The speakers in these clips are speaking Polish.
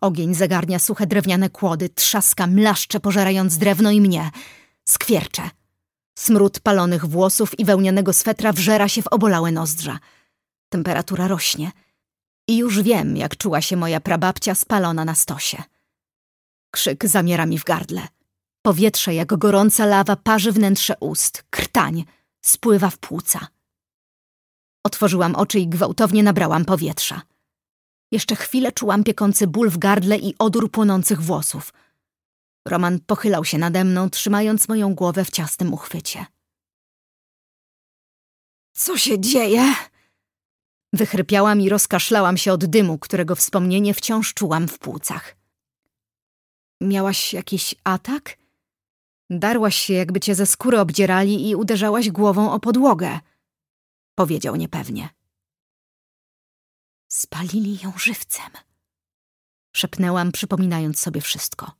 Ogień zagarnia suche drewniane kłody, trzaska, mlaszcze, pożerając drewno i mnie. Skwiercze. Smród palonych włosów i wełnianego swetra wżera się w obolałe nozdrza. Temperatura rośnie. I już wiem, jak czuła się moja prababcia spalona na stosie. Krzyk zamiera mi w gardle. Powietrze, jak gorąca lawa, parzy wnętrze ust. Krtań spływa w płuca. Otworzyłam oczy i gwałtownie nabrałam powietrza. Jeszcze chwilę czułam piekący ból w gardle i odór płonących włosów. Roman pochylał się nade mną, trzymając moją głowę w ciasnym uchwycie. Co się dzieje? Wychrypiałam i rozkaszlałam się od dymu, którego wspomnienie wciąż czułam w płucach. Miałaś jakiś atak? Darłaś się, jakby cię ze skóry obdzierali i uderzałaś głową o podłogę, powiedział niepewnie. Spalili ją żywcem. Szepnęłam, przypominając sobie wszystko.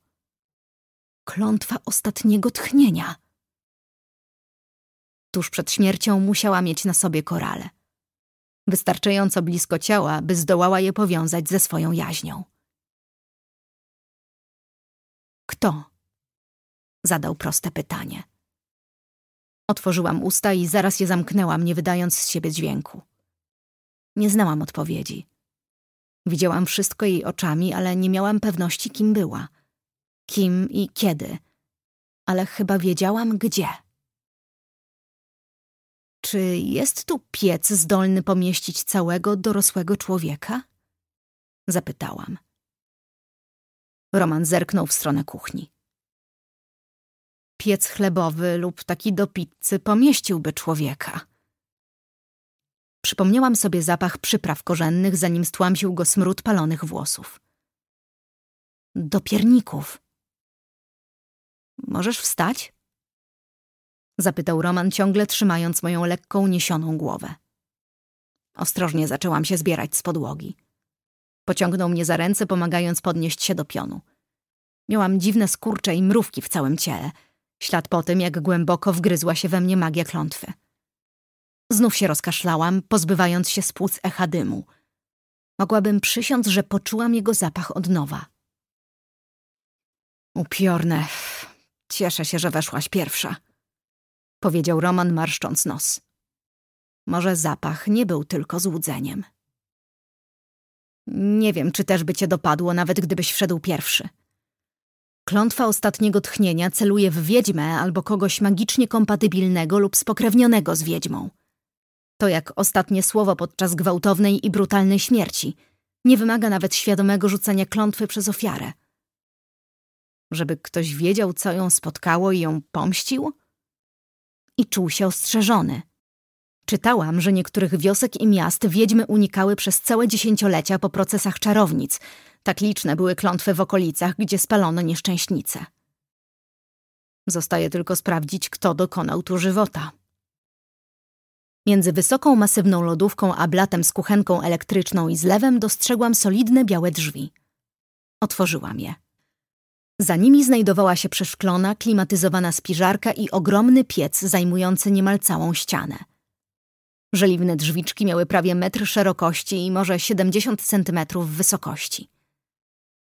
Klątwa ostatniego tchnienia. Tuż przed śmiercią musiała mieć na sobie korale. Wystarczająco blisko ciała, by zdołała je powiązać ze swoją jaźnią. Kto? Zadał proste pytanie. Otworzyłam usta i zaraz je zamknęłam, nie wydając z siebie dźwięku. Nie znałam odpowiedzi. Widziałam wszystko jej oczami, ale nie miałam pewności, kim była. Kim i kiedy. Ale chyba wiedziałam, gdzie. Czy jest tu piec zdolny pomieścić całego dorosłego człowieka? Zapytałam. Roman zerknął w stronę kuchni. Piec chlebowy lub taki do pizzy pomieściłby człowieka. Przypomniałam sobie zapach przypraw korzennych, zanim stłamsił go smród palonych włosów. Do pierników. Możesz wstać? Zapytał Roman, ciągle trzymając moją lekką, niesioną głowę. Ostrożnie zaczęłam się zbierać z podłogi. Pociągnął mnie za ręce, pomagając podnieść się do pionu. Miałam dziwne skurcze i mrówki w całym ciele, ślad po tym, jak głęboko wgryzła się we mnie magia klątwy. Znów się rozkaszlałam, pozbywając się z płuc echa dymu. Mogłabym przysiąc, że poczułam jego zapach od nowa. Upiorne. Cieszę się, że weszłaś pierwsza, powiedział Roman, marszcząc nos. Może zapach nie był tylko złudzeniem. Nie wiem, czy też by cię dopadło, nawet gdybyś wszedł pierwszy. Klątwa ostatniego tchnienia celuje w wiedźmę albo kogoś magicznie kompatybilnego lub spokrewnionego z wiedźmą. To jak ostatnie słowo podczas gwałtownej i brutalnej śmierci. Nie wymaga nawet świadomego rzucania klątwy przez ofiarę. Żeby ktoś wiedział, co ją spotkało i ją pomścił? I czuł się ostrzeżony. Czytałam, że niektórych wiosek i miast wiedźmy unikały przez całe dziesięciolecia po procesach czarownic. Tak liczne były klątwy w okolicach, gdzie spalono nieszczęśnice. Zostaje tylko sprawdzić, kto dokonał tu żywota. Między wysoką, masywną lodówką a blatem z kuchenką elektryczną i zlewem dostrzegłam solidne białe drzwi. Otworzyłam je. Za nimi znajdowała się przeszklona, klimatyzowana spiżarka i ogromny piec zajmujący niemal całą ścianę. Żeliwne drzwiczki miały prawie metr szerokości i może 70 centymetrów wysokości.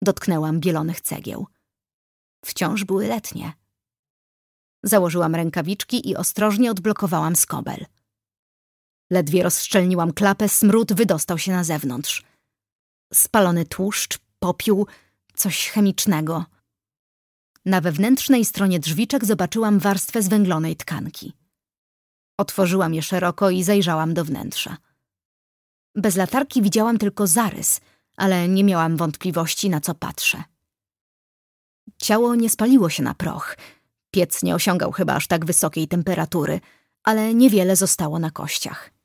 Dotknęłam bielonych cegieł. Wciąż były letnie. Założyłam rękawiczki i ostrożnie odblokowałam skobel. Ledwie rozszczelniłam klapę, smród wydostał się na zewnątrz. Spalony tłuszcz, popiół, coś chemicznego. Na wewnętrznej stronie drzwiczek zobaczyłam warstwę zwęglonej tkanki. Otworzyłam je szeroko i zajrzałam do wnętrza. Bez latarki widziałam tylko zarys, ale nie miałam wątpliwości, na co patrzę. Ciało nie spaliło się na proch. Piec nie osiągał chyba aż tak wysokiej temperatury, ale niewiele zostało na kościach.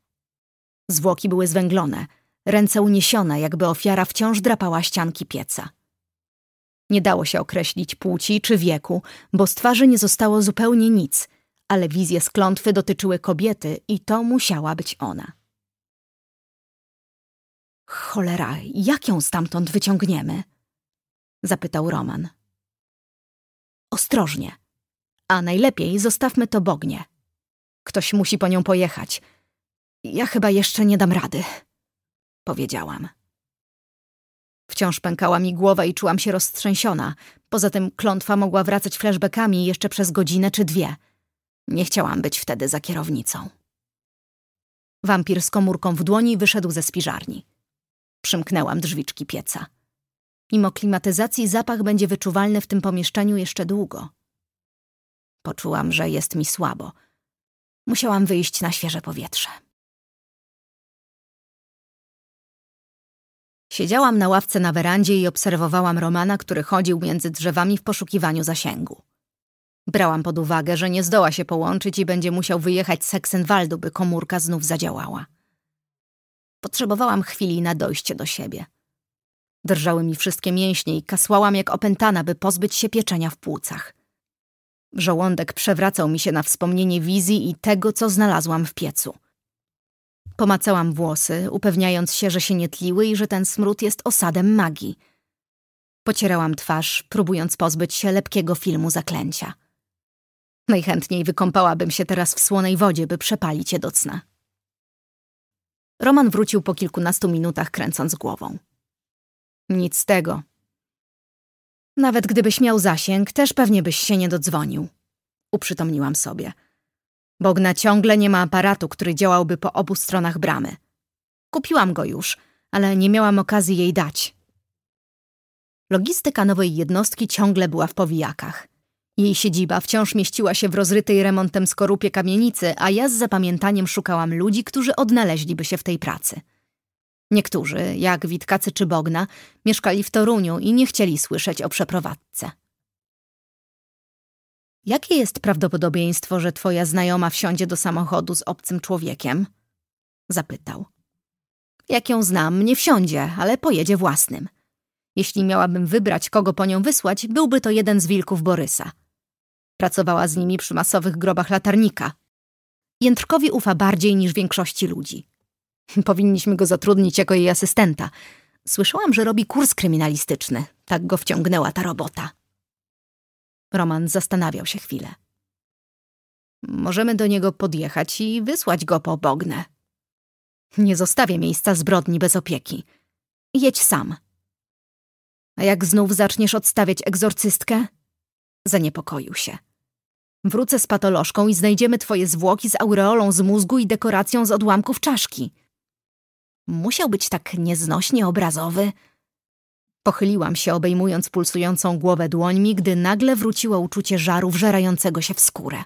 Zwłoki były zwęglone, ręce uniesione, jakby ofiara wciąż drapała ścianki pieca. Nie dało się określić płci czy wieku, bo z twarzy nie zostało zupełnie nic, ale wizje z klątwy dotyczyły kobiety i to musiała być ona. Cholera, jak ją stamtąd wyciągniemy? Zapytał Roman. Ostrożnie, a najlepiej zostawmy to Bognie. Ktoś musi po nią pojechać – ja chyba jeszcze nie dam rady, powiedziałam. Wciąż pękała mi głowa i czułam się roztrzęsiona. Poza tym klątwa mogła wracać flashbackami jeszcze przez godzinę czy dwie. Nie chciałam być wtedy za kierownicą. Wampir z komórką w dłoni wyszedł ze spiżarni. Przymknęłam drzwiczki pieca. Mimo klimatyzacji zapach będzie wyczuwalny w tym pomieszczeniu jeszcze długo. Poczułam, że jest mi słabo. Musiałam wyjść na świeże powietrze. Siedziałam na ławce na werandzie i obserwowałam Romana, który chodził między drzewami w poszukiwaniu zasięgu. Brałam pod uwagę, że nie zdoła się połączyć i będzie musiał wyjechać z Hexenwaldu, by komórka znów zadziałała. Potrzebowałam chwili na dojście do siebie. Drżały mi wszystkie mięśnie i kasłałam jak opętana, by pozbyć się pieczenia w płucach. Żołądek przewracał mi się na wspomnienie wizji i tego, co znalazłam w piecu. Pomacałam włosy, upewniając się, że się nie tliły i że ten smród jest osadem magii. Pocierałam twarz, próbując pozbyć się lepkiego filmu zaklęcia. Najchętniej wykąpałabym się teraz w słonej wodzie, by przepalić je do cna. Roman wrócił po kilkunastu minutach, kręcąc głową. Nic z tego. Nawet gdybyś miał zasięg, też pewnie byś się nie dodzwonił. Uprzytomniłam sobie. Bogna ciągle nie ma aparatu, który działałby po obu stronach bramy. Kupiłam go już, ale nie miałam okazji jej dać. Logistyka nowej jednostki ciągle była w powijakach. Jej siedziba wciąż mieściła się w rozrytej remontem skorupie kamienicy, a ja z zapamiętaniem szukałam ludzi, którzy odnaleźliby się w tej pracy. Niektórzy, jak Witkacy czy Bogna, mieszkali w Toruniu i nie chcieli słyszeć o przeprowadzce. Jakie jest prawdopodobieństwo, że twoja znajoma wsiądzie do samochodu z obcym człowiekiem? Zapytał. Jak ją znam, nie wsiądzie, ale pojedzie własnym. Jeśli miałabym wybrać, kogo po nią wysłać, byłby to jeden z wilków Borysa. Pracowała z nimi przy masowych grobach latarnika. Jędrkowi ufa bardziej niż większości ludzi. Powinniśmy go zatrudnić jako jej asystenta. Słyszałam, że robi kurs kryminalistyczny. Tak go wciągnęła ta robota. Roman zastanawiał się chwilę. Możemy do niego podjechać i wysłać go po Bognę. Nie zostawię miejsca zbrodni bez opieki. Jedź sam. A jak znów zaczniesz odstawiać egzorcystkę? Zaniepokoił się. Wrócę z patolożką i znajdziemy twoje zwłoki z aureolą z mózgu i dekoracją z odłamków czaszki. Musiał być tak nieznośnie obrazowy. Pochyliłam się, obejmując pulsującą głowę dłońmi, gdy nagle wróciło uczucie żaru wżerającego się w skórę.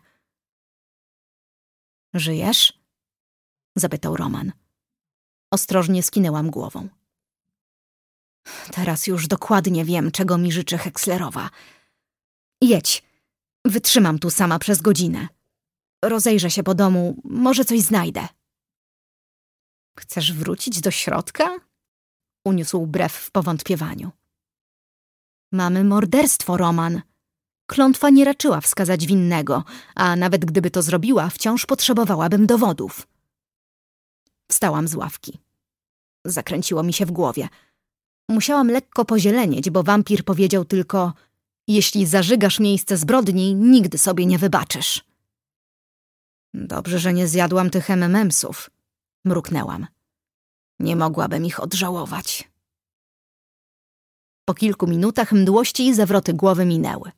Żyjesz? zapytał Roman. Ostrożnie skinęłam głową. Teraz już dokładnie wiem, czego mi życzy Hekslerowa. Jedź. Wytrzymam tu sama przez godzinę. Rozejrzę się po domu, może coś znajdę. Chcesz wrócić do środka? Uniósł brew w powątpiewaniu. Mamy morderstwo, Roman. Klątwa nie raczyła wskazać winnego, a nawet gdyby to zrobiła, wciąż potrzebowałabym dowodów. Wstałam z ławki. Zakręciło mi się w głowie. Musiałam lekko pozielenieć, bo wampir powiedział tylko jeśli zażygasz miejsce zbrodni, nigdy sobie nie wybaczysz. Dobrze, że nie zjadłam tych MMMsów mruknęłam. Nie mogłabym ich odżałować. Po kilku minutach mdłości i zawroty głowy minęły.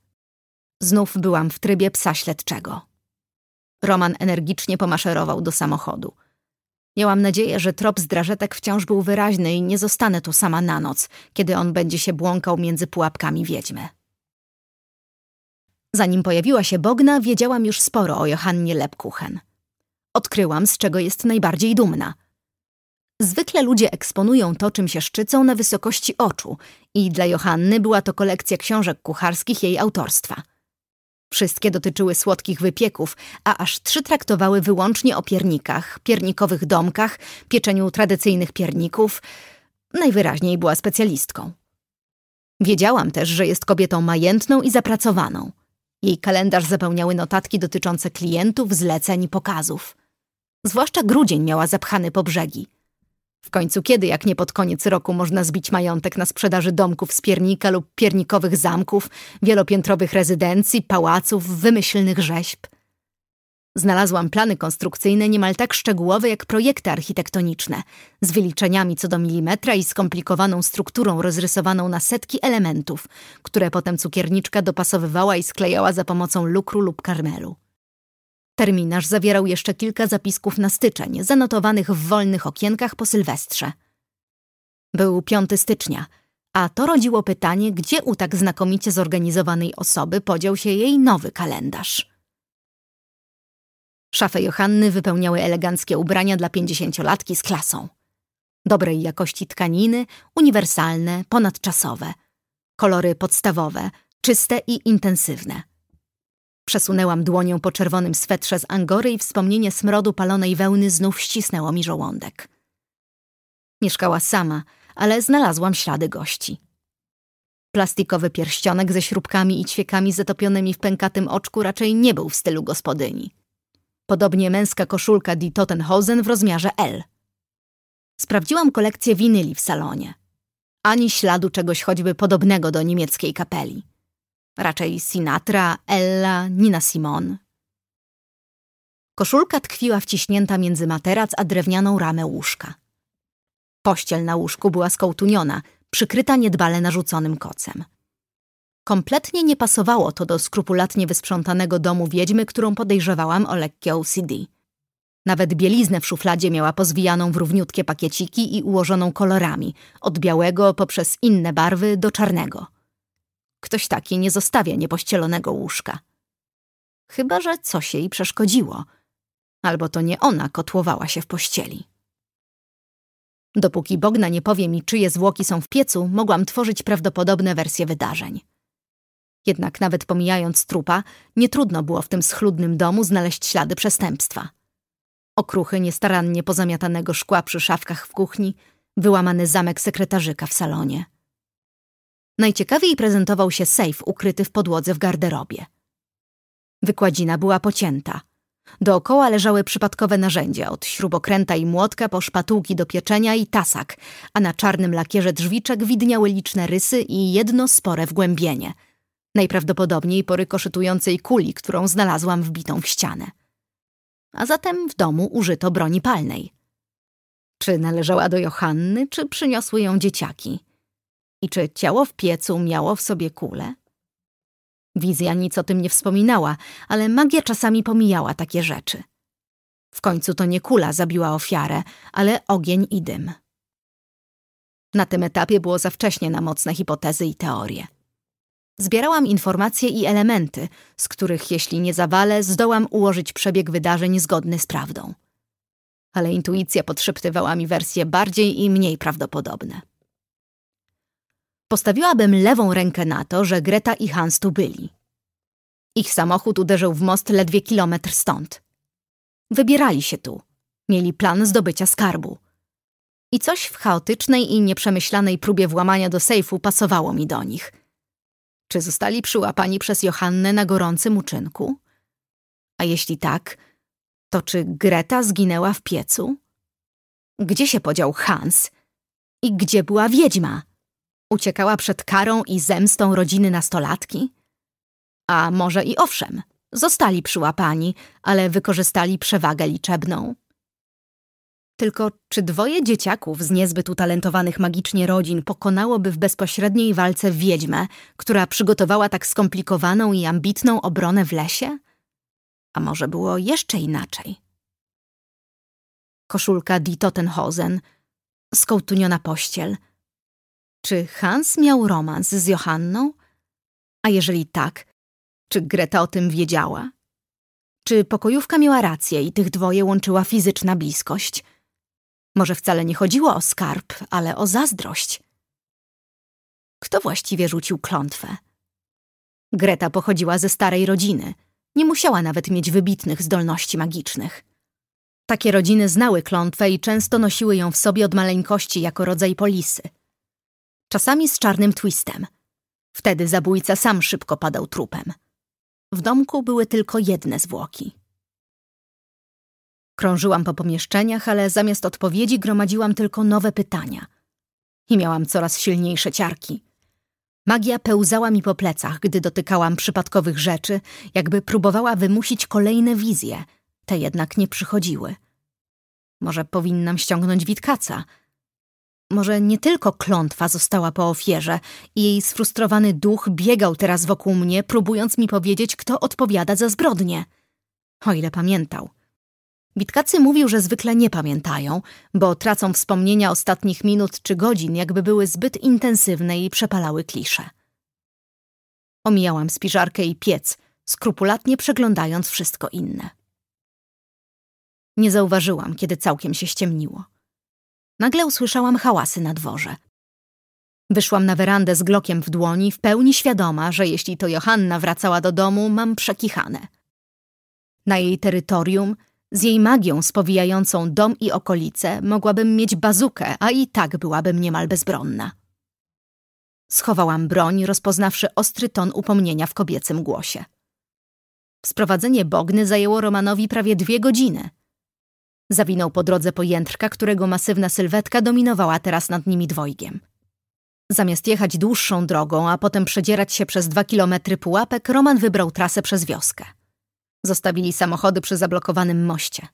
Znów byłam w trybie psa śledczego. Roman energicznie pomaszerował do samochodu. Miałam nadzieję, że trop zdrażetek wciąż był wyraźny i nie zostanę tu sama na noc, kiedy on będzie się błąkał między pułapkami wiedźmy. Zanim pojawiła się Bogna, wiedziałam już sporo o Johannie Lepkuchen. Odkryłam, z czego jest najbardziej dumna. Zwykle ludzie eksponują to, czym się szczycą na wysokości oczu i dla Johanny była to kolekcja książek kucharskich jej autorstwa. Wszystkie dotyczyły słodkich wypieków, a aż trzy traktowały wyłącznie o piernikach, piernikowych domkach, pieczeniu tradycyjnych pierników. Najwyraźniej była specjalistką. Wiedziałam też, że jest kobietą majętną i zapracowaną. Jej kalendarz zapełniały notatki dotyczące klientów, zleceń i pokazów. Zwłaszcza grudzień miała zapchany po brzegi. W końcu kiedy, jak nie pod koniec roku, można zbić majątek na sprzedaży domków z piernika lub piernikowych zamków, wielopiętrowych rezydencji, pałaców, wymyślnych rzeźb? Znalazłam plany konstrukcyjne niemal tak szczegółowe jak projekty architektoniczne, z wyliczeniami co do milimetra i skomplikowaną strukturą rozrysowaną na setki elementów, które potem cukierniczka dopasowywała i sklejała za pomocą lukru lub karmelu. Terminarz zawierał jeszcze kilka zapisków na styczeń, zanotowanych w wolnych okienkach po Sylwestrze. Był 5 stycznia, a to rodziło pytanie, gdzie u tak znakomicie zorganizowanej osoby podział się jej nowy kalendarz. Szafę Johanny wypełniały eleganckie ubrania dla pięćdziesięciolatki z klasą. Dobrej jakości tkaniny, uniwersalne, ponadczasowe. Kolory podstawowe, czyste i intensywne. Przesunęłam dłonią po czerwonym swetrze z angory i wspomnienie smrodu palonej wełny znów ścisnęło mi żołądek. Mieszkała sama, ale znalazłam ślady gości. Plastikowy pierścionek ze śrubkami i ćwiekami zatopionymi w pękatym oczku raczej nie był w stylu gospodyni. Podobnie męska koszulka Die Tottenhausen w rozmiarze L. Sprawdziłam kolekcję winyli w salonie. Ani śladu czegoś choćby podobnego do niemieckiej kapeli. Raczej Sinatra, Ella, Nina Simone. Koszulka tkwiła wciśnięta między materac a drewnianą ramę łóżka. Pościel na łóżku była skołtuniona, przykryta niedbale narzuconym kocem. Kompletnie nie pasowało to do skrupulatnie wysprzątanego domu wiedźmy, którą podejrzewałam o lekkie OCD. Nawet bieliznę w szufladzie miała pozwijaną w równiutkie pakieciki i ułożoną kolorami, od białego poprzez inne barwy do czarnego. Ktoś taki nie zostawia niepościelonego łóżka. Chyba, że coś jej przeszkodziło. Albo to nie ona kotłowała się w pościeli. Dopóki Bogna nie powie mi, czyje zwłoki są w piecu, mogłam tworzyć prawdopodobne wersje wydarzeń. Jednak nawet pomijając trupa, nie trudno było w tym schludnym domu znaleźć ślady przestępstwa. Okruchy niestarannie pozamiatanego szkła przy szafkach w kuchni, wyłamany zamek sekretarzyka w salonie. Najciekawiej prezentował się sejf ukryty w podłodze w garderobie. Wykładzina była pocięta. Dookoła leżały przypadkowe narzędzia, od śrubokręta i młotka po szpatułki do pieczenia i tasak, a na czarnym lakierze drzwiczek widniały liczne rysy i jedno spore wgłębienie – najprawdopodobniej po rykoszytującej kuli, którą znalazłam wbitą w ścianę. A zatem w domu użyto broni palnej. Czy należała do Johanny, czy przyniosły ją dzieciaki? I czy ciało w piecu miało w sobie kulę? Wizja nic o tym nie wspominała, ale magia czasami pomijała takie rzeczy. W końcu to nie kula zabiła ofiarę, ale ogień i dym. Na tym etapie było za wcześnie na mocne hipotezy i teorie. Zbierałam informacje i elementy, z których, jeśli nie zawalę, zdołam ułożyć przebieg wydarzeń zgodny z prawdą. Ale intuicja podszeptywała mi wersje bardziej i mniej prawdopodobne. Postawiłabym lewą rękę na to, że Greta i Hans tu byli. Ich samochód uderzył w most ledwie kilometr stąd. Wybierali się tu. Mieli plan zdobycia skarbu. I coś w chaotycznej i nieprzemyślanej próbie włamania do sejfu pasowało mi do nich – czy zostali przyłapani przez Johannę na gorącym uczynku? A jeśli tak, to czy Greta zginęła w piecu? Gdzie się podział Hans? I gdzie była wiedźma? Uciekała przed karą i zemstą rodziny nastolatki? A może i owszem, zostali przyłapani, ale wykorzystali przewagę liczebną. Tylko czy dwoje dzieciaków z niezbyt utalentowanych magicznie rodzin pokonałoby w bezpośredniej walce wiedźmę, która przygotowała tak skomplikowaną i ambitną obronę w lesie? A może było jeszcze inaczej? Koszulka Die Tottenhausen, skołtuniona pościel. Czy Hans miał romans z Johanną? A jeżeli tak, czy Greta o tym wiedziała? Czy pokojówka miała rację i tych dwoje łączyła fizyczna bliskość – może wcale nie chodziło o skarb, ale o zazdrość. Kto właściwie rzucił klątwę? Greta pochodziła ze starej rodziny. Nie musiała nawet mieć wybitnych zdolności magicznych. Takie rodziny znały klątwę i często nosiły ją w sobie od maleńkości jako rodzaj polisy. Czasami z czarnym twistem. Wtedy zabójca sam szybko padał trupem. W domku były tylko jedne zwłoki. Krążyłam po pomieszczeniach, ale zamiast odpowiedzi gromadziłam tylko nowe pytania. I miałam coraz silniejsze ciarki. Magia pełzała mi po plecach, gdy dotykałam przypadkowych rzeczy, jakby próbowała wymusić kolejne wizje, Te jednak nie przychodziły. Może powinnam ściągnąć Witkaca. Może nie tylko klątwa została po ofierze i jej sfrustrowany duch biegał teraz wokół mnie, próbując mi powiedzieć, kto odpowiada za zbrodnie. O ile pamiętał. Witkacy mówił, że zwykle nie pamiętają, bo tracą wspomnienia ostatnich minut czy godzin, jakby były zbyt intensywne i przepalały klisze. Omijałam spiżarkę i piec, skrupulatnie przeglądając wszystko inne. Nie zauważyłam, kiedy całkiem się ściemniło. Nagle usłyszałam hałasy na dworze. Wyszłam na werandę z glokiem w dłoni, w pełni świadoma, że jeśli to Johanna wracała do domu, mam przekichane. Na jej terytorium, z jej magią spowijającą dom i okolice, mogłabym mieć bazukę, a i tak byłabym niemal bezbronna. Schowałam broń, rozpoznawszy ostry ton upomnienia w kobiecym głosie. Sprowadzenie Bogny zajęło Romanowi prawie dwie godziny. Zawinął po drodze po jędrka, którego masywna sylwetka dominowała teraz nad nimi dwojgiem. Zamiast jechać dłuższą drogą, a potem przedzierać się przez dwa kilometry pułapek, Roman wybrał trasę przez wioskę. Zostawili samochody przy zablokowanym moście.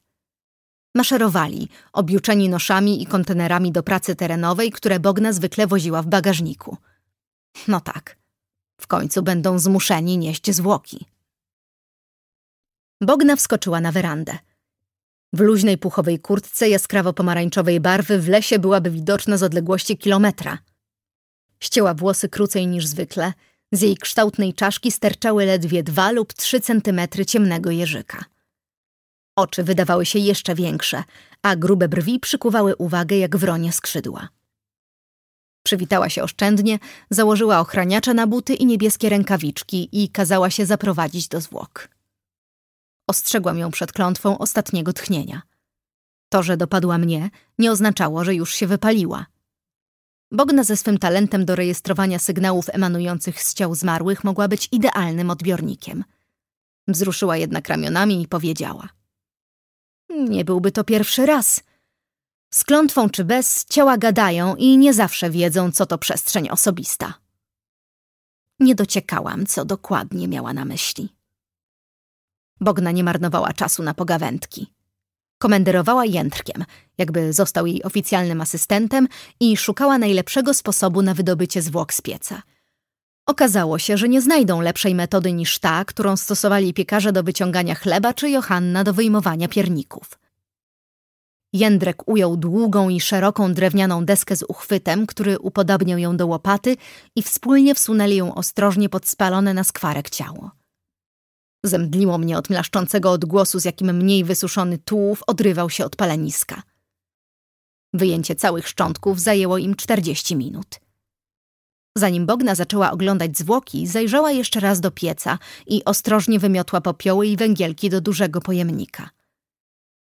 Maszerowali, objuczeni noszami i kontenerami do pracy terenowej, które Bogna zwykle woziła w bagażniku. No tak, w końcu będą zmuszeni nieść zwłoki. Bogna wskoczyła na werandę. W luźnej puchowej kurtce jaskrawo-pomarańczowej barwy w lesie byłaby widoczna z odległości kilometra. Ścięła włosy krócej niż zwykle, z jej kształtnej czaszki sterczały ledwie dwa lub trzy centymetry ciemnego jeżyka. Oczy wydawały się jeszcze większe, a grube brwi przykuwały uwagę jak wronie skrzydła. Przywitała się oszczędnie, założyła ochraniacza na buty i niebieskie rękawiczki i kazała się zaprowadzić do zwłok. Ostrzegłam ją przed klątwą ostatniego tchnienia. To, że dopadła mnie, nie oznaczało, że już się wypaliła. Bogna ze swym talentem do rejestrowania sygnałów emanujących z ciał zmarłych mogła być idealnym odbiornikiem. Wzruszyła jednak ramionami i powiedziała. Nie byłby to pierwszy raz. Z klątwą czy bez, ciała gadają i nie zawsze wiedzą, co to przestrzeń osobista. Nie dociekałam, co dokładnie miała na myśli. Bogna nie marnowała czasu na pogawędki. Komenderowała jędrkiem, jakby został jej oficjalnym asystentem i szukała najlepszego sposobu na wydobycie zwłok z pieca. Okazało się, że nie znajdą lepszej metody niż ta, którą stosowali piekarze do wyciągania chleba czy Johanna do wyjmowania pierników. Jędrek ujął długą i szeroką drewnianą deskę z uchwytem, który upodobniał ją do łopaty i wspólnie wsunęli ją ostrożnie pod spalone na skwarek ciało. Zemdliło mnie od mlaszczącego odgłosu, z jakim mniej wysuszony tułów odrywał się od paleniska. Wyjęcie całych szczątków zajęło im czterdzieści minut. Zanim Bogna zaczęła oglądać zwłoki, zajrzała jeszcze raz do pieca i ostrożnie wymiotła popioły i węgielki do dużego pojemnika.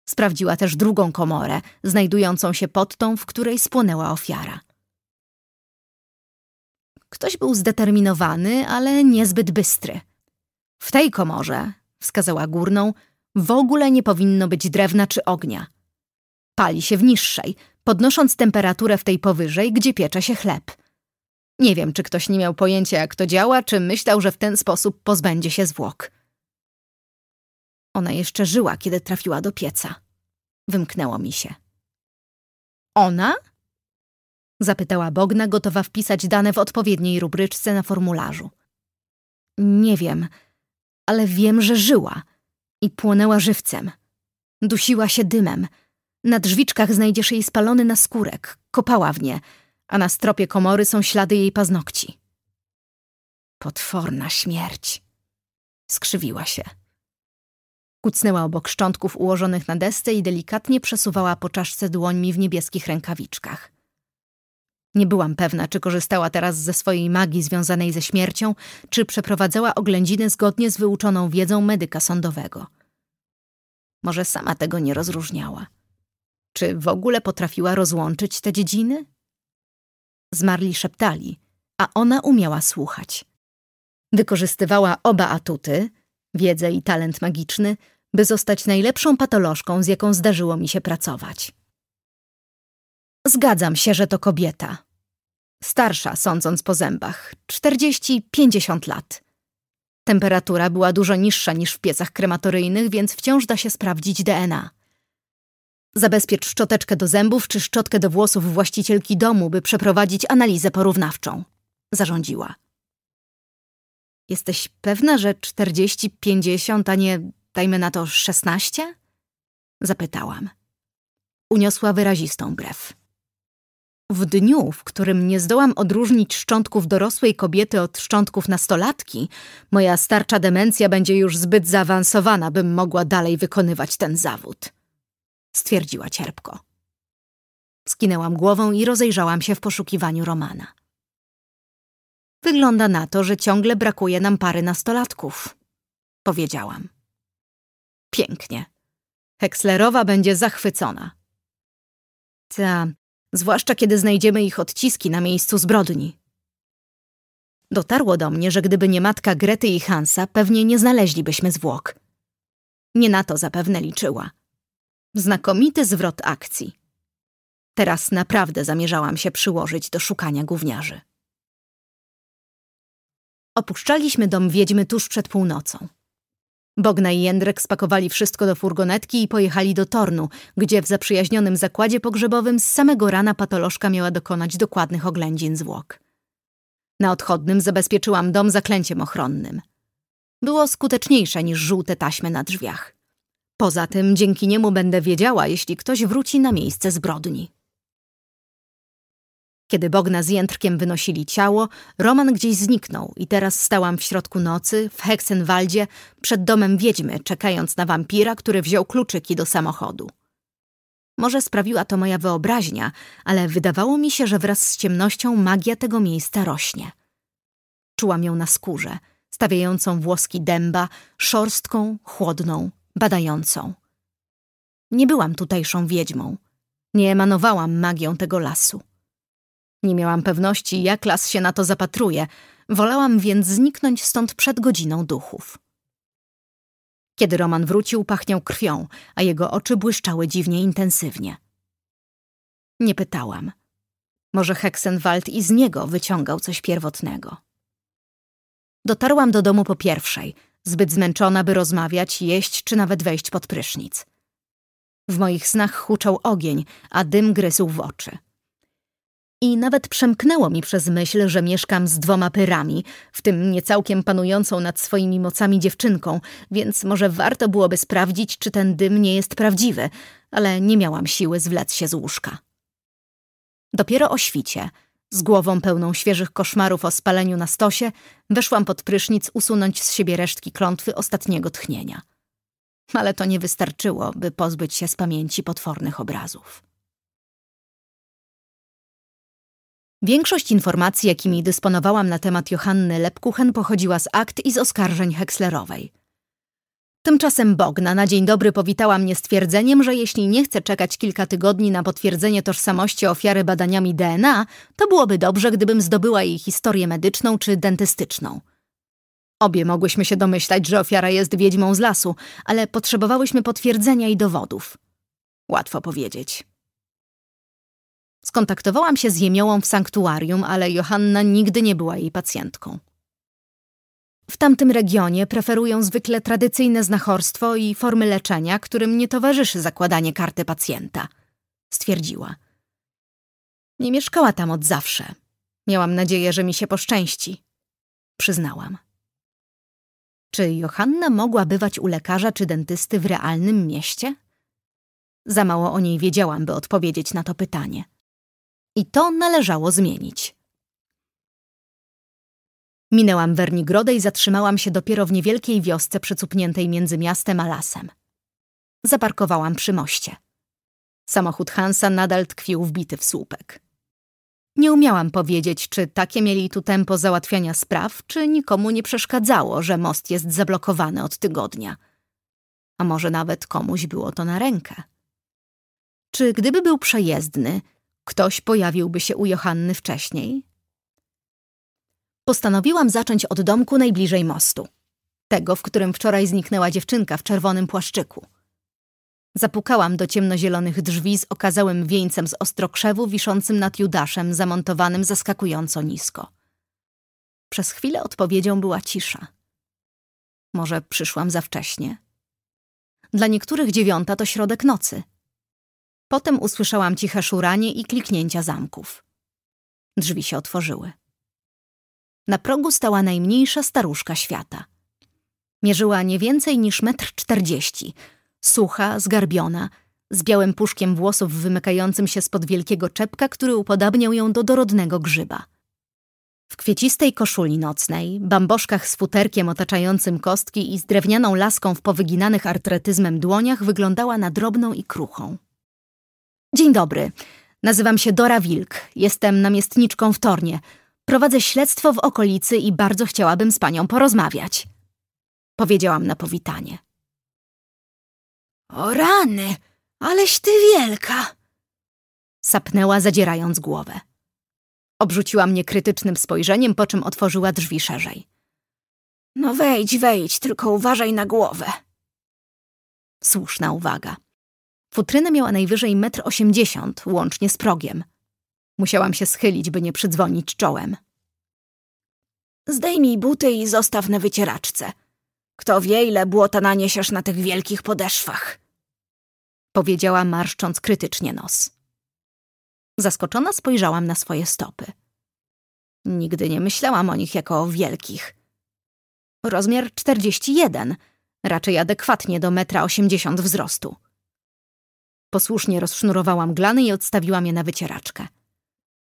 Sprawdziła też drugą komorę, znajdującą się pod tą, w której spłonęła ofiara. Ktoś był zdeterminowany, ale niezbyt bystry. W tej komorze, wskazała górną, w ogóle nie powinno być drewna czy ognia. Pali się w niższej, podnosząc temperaturę w tej powyżej, gdzie piecze się chleb. Nie wiem, czy ktoś nie miał pojęcia, jak to działa, czy myślał, że w ten sposób pozbędzie się zwłok. Ona jeszcze żyła, kiedy trafiła do pieca. Wymknęło mi się. Ona? Zapytała Bogna, gotowa wpisać dane w odpowiedniej rubryczce na formularzu. Nie wiem, ale wiem, że żyła i płonęła żywcem. Dusiła się dymem. Na drzwiczkach znajdziesz jej spalony naskórek, kopała w nie, a na stropie komory są ślady jej paznokci. Potworna śmierć. Skrzywiła się. Kucnęła obok szczątków ułożonych na desce i delikatnie przesuwała po czaszce dłońmi w niebieskich rękawiczkach. Nie byłam pewna, czy korzystała teraz ze swojej magii związanej ze śmiercią, czy przeprowadzała oględziny zgodnie z wyuczoną wiedzą medyka sądowego. Może sama tego nie rozróżniała. Czy w ogóle potrafiła rozłączyć te dziedziny? Zmarli szeptali, a ona umiała słuchać. Wykorzystywała oba atuty, wiedzę i talent magiczny, by zostać najlepszą patolożką, z jaką zdarzyło mi się pracować. Zgadzam się, że to kobieta. Starsza, sądząc po zębach, czterdzieści, pięćdziesiąt lat. Temperatura była dużo niższa niż w piecach krematoryjnych, więc wciąż da się sprawdzić DNA. Zabezpiecz szczoteczkę do zębów czy szczotkę do włosów właścicielki domu, by przeprowadzić analizę porównawczą. Zarządziła. Jesteś pewna, że czterdzieści, pięćdziesiąt, a nie, dajmy na to, szesnaście? Zapytałam. Uniosła wyrazistą brew. W dniu, w którym nie zdołam odróżnić szczątków dorosłej kobiety od szczątków nastolatki, moja starcza demencja będzie już zbyt zaawansowana, bym mogła dalej wykonywać ten zawód. Stwierdziła cierpko. Skinęłam głową i rozejrzałam się w poszukiwaniu Romana. Wygląda na to, że ciągle brakuje nam pary nastolatków, powiedziałam. Pięknie. Hekslerowa będzie zachwycona. Ta, zwłaszcza kiedy znajdziemy ich odciski na miejscu zbrodni. Dotarło do mnie, że gdyby nie matka Grety i Hansa, pewnie nie znaleźlibyśmy zwłok. Nie na to zapewne liczyła. Znakomity zwrot akcji. Teraz naprawdę zamierzałam się przyłożyć do szukania gówniarzy. Opuszczaliśmy dom wiedźmy tuż przed północą. Bogna i Jędrek spakowali wszystko do furgonetki i pojechali do Tornu, gdzie w zaprzyjaźnionym zakładzie pogrzebowym z samego rana patolożka miała dokonać dokładnych oględzin zwłok. Na odchodnym zabezpieczyłam dom zaklęciem ochronnym. Było skuteczniejsze niż żółte taśmy na drzwiach. Poza tym dzięki niemu będę wiedziała, jeśli ktoś wróci na miejsce zbrodni. Kiedy Bogna z Jędrkiem wynosili ciało, Roman gdzieś zniknął i teraz stałam w środku nocy, w Heksenwaldzie, przed domem wiedźmy, czekając na wampira, który wziął kluczyki do samochodu. Może sprawiła to moja wyobraźnia, ale wydawało mi się, że wraz z ciemnością magia tego miejsca rośnie. Czułam ją na skórze, stawiającą włoski dęba, szorstką, chłodną, badającą. Nie byłam tutejszą wiedźmą. Nie emanowałam magią tego lasu. Nie miałam pewności, jak las się na to zapatruje, wolałam więc zniknąć stąd przed godziną duchów. Kiedy Roman wrócił, pachniał krwią, a jego oczy błyszczały dziwnie intensywnie. Nie pytałam. Może Hexenwald i z niego wyciągał coś pierwotnego. Dotarłam do domu po pierwszej, zbyt zmęczona, by rozmawiać, jeść czy nawet wejść pod prysznic. W moich snach huczał ogień, a dym gryzł w oczy. I nawet przemknęło mi przez myśl, że mieszkam z dwoma pyrami, w tym niecałkiem panującą nad swoimi mocami dziewczynką, więc może warto byłoby sprawdzić, czy ten dym nie jest prawdziwy, ale nie miałam siły zwlec się z łóżka. Dopiero o świcie, z głową pełną świeżych koszmarów o spaleniu na stosie, weszłam pod prysznic usunąć z siebie resztki klątwy ostatniego tchnienia. Ale to nie wystarczyło, by pozbyć się z pamięci potwornych obrazów. Większość informacji, jakimi dysponowałam na temat Johanny Lepkuchen, pochodziła z akt i z oskarżeń Hekslerowej. Tymczasem Bogna na dzień dobry powitała mnie stwierdzeniem, że jeśli nie chce czekać kilka tygodni na potwierdzenie tożsamości ofiary badaniami DNA, to byłoby dobrze, gdybym zdobyła jej historię medyczną czy dentystyczną. Obie mogłyśmy się domyślać, że ofiara jest wiedźmą z lasu, ale potrzebowałyśmy potwierdzenia i dowodów. Łatwo powiedzieć. Skontaktowałam się z jemiołą w sanktuarium, ale Johanna nigdy nie była jej pacjentką. W tamtym regionie preferują zwykle tradycyjne znachorstwo i formy leczenia, którym nie towarzyszy zakładanie karty pacjenta, stwierdziła. Nie mieszkała tam od zawsze. Miałam nadzieję, że mi się poszczęści. Przyznałam. Czy Johanna mogła bywać u lekarza czy dentysty w realnym mieście? Za mało o niej wiedziałam, by odpowiedzieć na to pytanie. I to należało zmienić. Minęłam Wernigrodę i zatrzymałam się dopiero w niewielkiej wiosce przycupniętej między miastem a lasem. Zaparkowałam przy moście. Samochód Hansa nadal tkwił wbity w słupek. Nie umiałam powiedzieć, czy takie mieli tu tempo załatwiania spraw, czy nikomu nie przeszkadzało, że most jest zablokowany od tygodnia. A może nawet komuś było to na rękę. Czy gdyby był przejezdny, ktoś pojawiłby się u Johanny wcześniej? Postanowiłam zacząć od domku najbliżej mostu. Tego, w którym wczoraj zniknęła dziewczynka w czerwonym płaszczyku. Zapukałam do ciemnozielonych drzwi z okazałym wieńcem z ostrokrzewu wiszącym nad Judaszem, zamontowanym zaskakująco nisko. Przez chwilę odpowiedzią była cisza. Może przyszłam za wcześnie. Dla niektórych dziewiąta to środek nocy. Potem usłyszałam ciche szuranie i kliknięcia zamków. Drzwi się otworzyły. Na progu stała najmniejsza staruszka świata. Mierzyła nie więcej niż metr czterdzieści, sucha, zgarbiona, z białym puszkiem włosów wymykającym się spod wielkiego czepka, który upodabniał ją do dorodnego grzyba. W kwiecistej koszuli nocnej, bamboszkach z futerkiem otaczającym kostki i z drewnianą laską w powyginanych artretyzmem dłoniach wyglądała na drobną i kruchą. Dzień dobry. Nazywam się Dora Wilk. Jestem namiestniczką w Tornie. Prowadzę śledztwo w okolicy i bardzo chciałabym z panią porozmawiać. Powiedziałam na powitanie. O rany, aleś ty wielka! Sapnęła, zadzierając głowę. Obrzuciła mnie krytycznym spojrzeniem, po czym otworzyła drzwi szerzej. No wejdź, wejdź, tylko uważaj na głowę. Słuszna uwaga. Futrynę miała najwyżej metr osiemdziesiąt, łącznie z progiem. Musiałam się schylić, by nie przydzwonić czołem. Zdejmij buty i zostaw na wycieraczce. Kto wie, ile błota naniesiesz na tych wielkich podeszwach. Powiedziała, marszcząc krytycznie nos. Zaskoczona spojrzałam na swoje stopy. Nigdy nie myślałam o nich jako o wielkich. Rozmiar 41, raczej adekwatnie do metra osiemdziesiąt wzrostu. Posłusznie rozsznurowałam glany i odstawiłam je na wycieraczkę.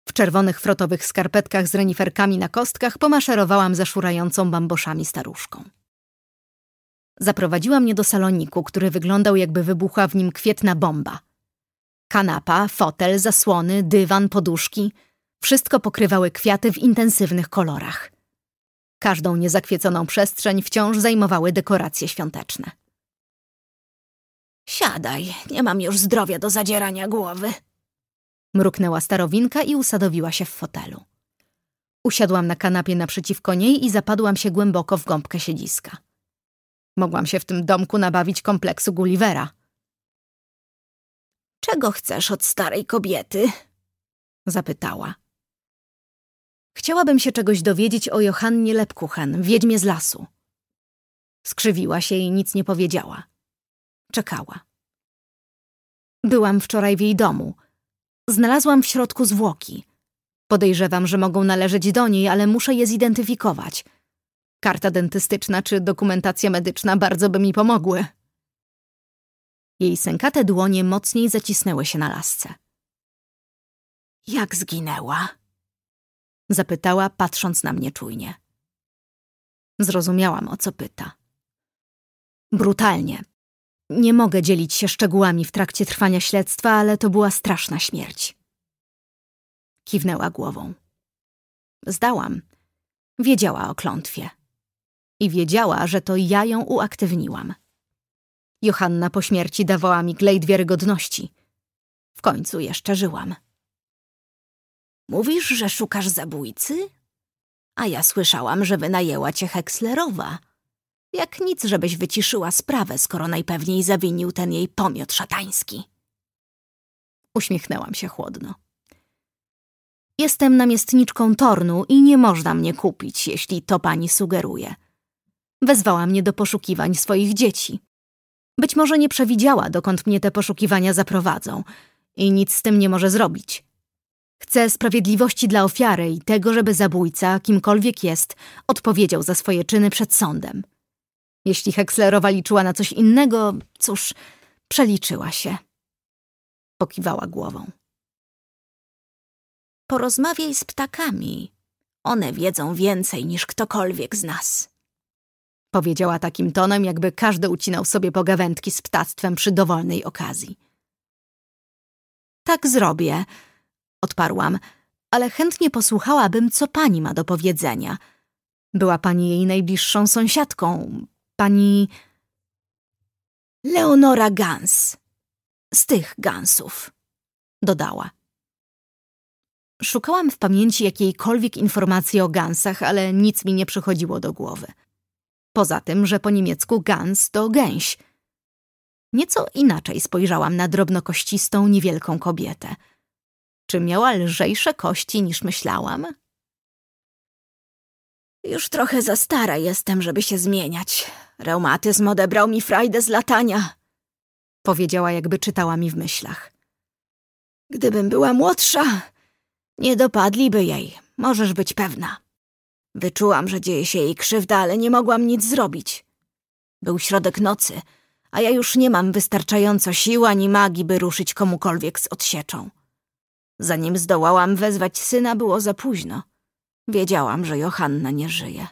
W czerwonych frotowych skarpetkach z reniferkami na kostkach pomaszerowałam za szurającą bamboszami staruszką. Zaprowadziła mnie do saloniku, który wyglądał jakby wybuchła w nim kwietna bomba. Kanapa, fotel, zasłony, dywan, poduszki – wszystko pokrywały kwiaty w intensywnych kolorach. Każdą niezakwieconą przestrzeń wciąż zajmowały dekoracje świąteczne. Siadaj, nie mam już zdrowia do zadzierania głowy. Mruknęła starowinka i usadowiła się w fotelu. Usiadłam na kanapie naprzeciwko niej i zapadłam się głęboko w gąbkę siedziska. Mogłam się w tym domku nabawić kompleksu Gullivera. Czego chcesz od starej kobiety? Zapytała. Chciałabym się czegoś dowiedzieć o Johannie Lepkuchen, wiedźmie z lasu. Skrzywiła się i nic nie powiedziała. Czekała. Byłam wczoraj w jej domu. Znalazłam w środku zwłoki. Podejrzewam, że mogą należeć do niej, ale muszę je zidentyfikować. Karta dentystyczna czy dokumentacja medyczna bardzo by mi pomogły. Jej sękate dłonie mocniej zacisnęły się na lasce. Jak zginęła? Zapytała, patrząc na mnie czujnie. Zrozumiałam, o co pyta. Brutalnie. Nie mogę dzielić się szczegółami w trakcie trwania śledztwa, ale to była straszna śmierć. Kiwnęła głową. Zdałam. Wiedziała o klątwie. I wiedziała, że to ja ją uaktywniłam. Johanna po śmierci dawała mi glejt wiarygodności. W końcu jeszcze żyłam. Mówisz, że szukasz zabójcy? A ja słyszałam, że wynajęła cię Hekslerowa. Jak nic, żebyś wyciszyła sprawę, skoro najpewniej zawinił ten jej pomiot szatański. Uśmiechnęłam się chłodno. Jestem namiestniczką Tornu i nie można mnie kupić, jeśli to pani sugeruje. Wezwała mnie do poszukiwań swoich dzieci. Być może nie przewidziała, dokąd mnie te poszukiwania zaprowadzą i nic z tym nie może zrobić. Chcę sprawiedliwości dla ofiary i tego, żeby zabójca, kimkolwiek jest, odpowiedział za swoje czyny przed sądem. Jeśli Hekslerowa liczyła na coś innego, cóż, przeliczyła się. Pokiwała głową. Porozmawiaj z ptakami. One wiedzą więcej niż ktokolwiek z nas. Powiedziała takim tonem, jakby każdy ucinał sobie pogawędki z ptactwem przy dowolnej okazji. Tak zrobię, odparłam, ale chętnie posłuchałabym, co pani ma do powiedzenia. Była pani jej najbliższą sąsiadką, pani... Leonora Gans. Z tych Gansów, dodała. Szukałam w pamięci jakiejkolwiek informacji o Gansach, ale nic mi nie przychodziło do głowy. Poza tym, że po niemiecku Gans to gęś. Nieco inaczej spojrzałam na drobnokościstą, niewielką kobietę. Czy miała lżejsze kości niż myślałam? Już trochę za stara jestem, żeby się zmieniać. Reumatyzm odebrał mi frajdę z latania. Powiedziała, jakby czytała mi w myślach. Gdybym była młodsza, nie dopadliby jej, możesz być pewna. Wyczułam, że dzieje się jej krzywda, ale nie mogłam nic zrobić. Był środek nocy, a ja już nie mam wystarczająco sił ani magii, by ruszyć komukolwiek z odsieczą. Zanim zdołałam wezwać syna, było za późno. Wiedziałam, że Johanna nie żyje.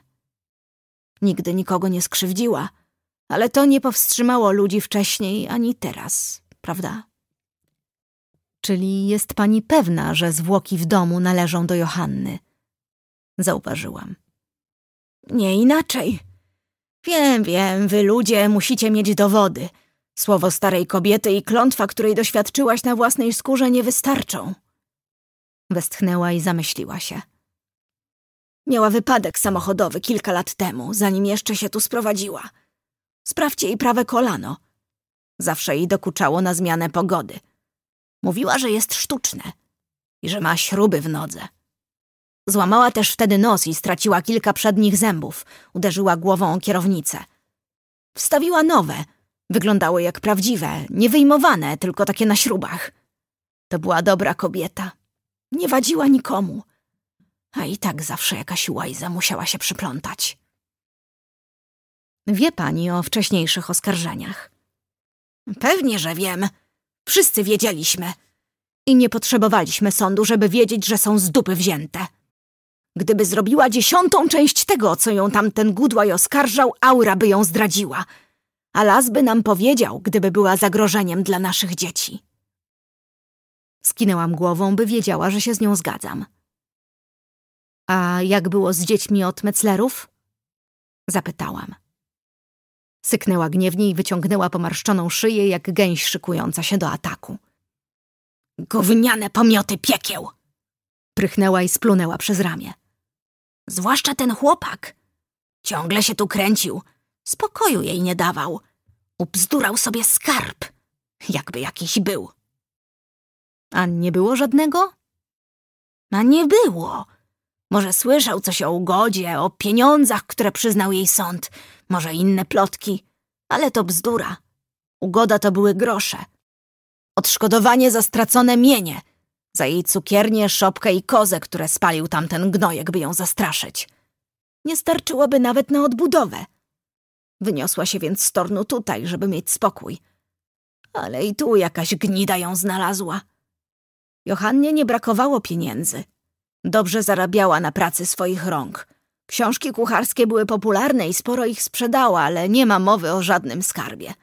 Nigdy nikogo nie skrzywdziła, ale to nie powstrzymało ludzi wcześniej ani teraz, prawda? Czyli jest pani pewna, że zwłoki w domu należą do Johanny? Zauważyłam. Nie inaczej. Wiem, wiem, wy ludzie musicie mieć dowody. Słowo starej kobiety i klątwa, której doświadczyłaś na własnej skórze, nie wystarczą. Westchnęła i zamyśliła się. Miała wypadek samochodowy kilka lat temu, zanim jeszcze się tu sprowadziła. Sprawdźcie jej prawe kolano. Zawsze jej dokuczało na zmianę pogody. Mówiła, że jest sztuczne i że ma śruby w nodze. Złamała też wtedy nos i straciła kilka przednich zębów. Uderzyła głową o kierownicę. Wstawiła nowe. Wyglądały jak prawdziwe, niewyjmowane, tylko takie na śrubach. To była dobra kobieta. Nie wadziła nikomu. A i tak zawsze jakaś łajza musiała się przyplątać. Wie pani o wcześniejszych oskarżeniach? Pewnie, że wiem. Wszyscy wiedzieliśmy. I nie potrzebowaliśmy sądu, żeby wiedzieć, że są z dupy wzięte. Gdyby zrobiła dziesiątą część tego, co ją tamten Gudłaj oskarżał, aura by ją zdradziła. A las by nam powiedział, gdyby była zagrożeniem dla naszych dzieci. Skinęłam głową, by wiedziała, że się z nią zgadzam. A jak było z dziećmi od Metzlerów? Zapytałam. Syknęła gniewnie i wyciągnęła pomarszczoną szyję, jak gęś szykująca się do ataku. Gówniane pomioty piekieł! Prychnęła i splunęła przez ramię. Zwłaszcza ten chłopak. Ciągle się tu kręcił. Spokoju jej nie dawał. Ubzdurał sobie skarb. Jakby jakiś był. A nie było żadnego? A nie było. Może słyszał coś o ugodzie, o pieniądzach, które przyznał jej sąd. Może inne plotki. Ale to bzdura. Ugoda to były grosze. Odszkodowanie za stracone mienie – za jej cukiernię, szopkę i kozę, które spalił tamten gnojek, by ją zastraszyć. Nie starczyłoby nawet na odbudowę. Wyniosła się więc z tornu tutaj, żeby mieć spokój. Ale i tu jakaś gnida ją znalazła. Johannie nie brakowało pieniędzy. Dobrze zarabiała na pracy swoich rąk. Książki kucharskie były popularne i sporo ich sprzedała, ale nie ma mowy o żadnym skarbie.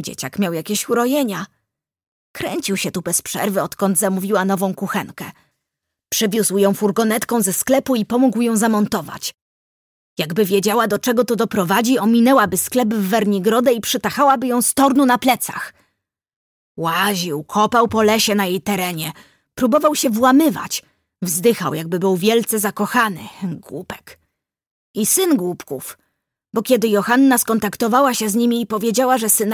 Dzieciak miał jakieś urojenia – Kręcił się tu bez przerwy, odkąd zamówiła nową kuchenkę. Przywiózł ją furgonetką ze sklepu i pomógł ją zamontować. Jakby wiedziała, do czego to doprowadzi, ominęłaby sklep w Wernigrodę i przytachałaby ją z tornu na plecach. Łaził, kopał po lesie na jej terenie. Próbował się włamywać. Wzdychał, jakby był wielce zakochany. Głupek. I syn głupków. Bo kiedy Johanna skontaktowała się z nimi i powiedziała, że syna